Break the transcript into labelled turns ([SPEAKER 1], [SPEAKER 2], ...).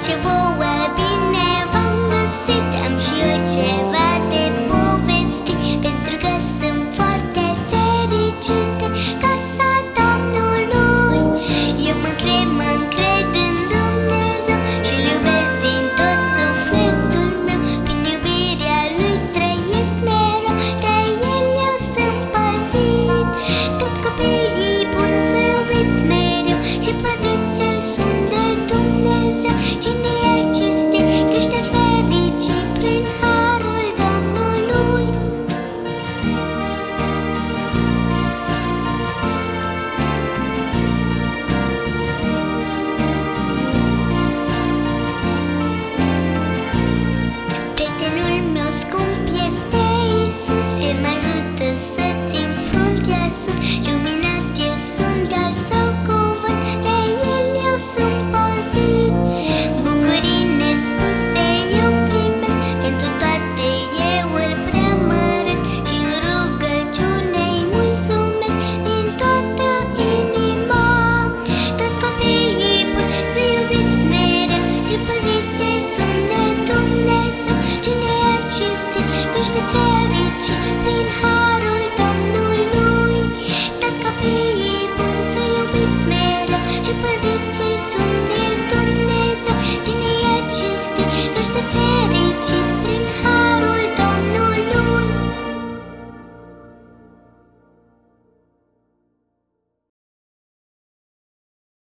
[SPEAKER 1] te the city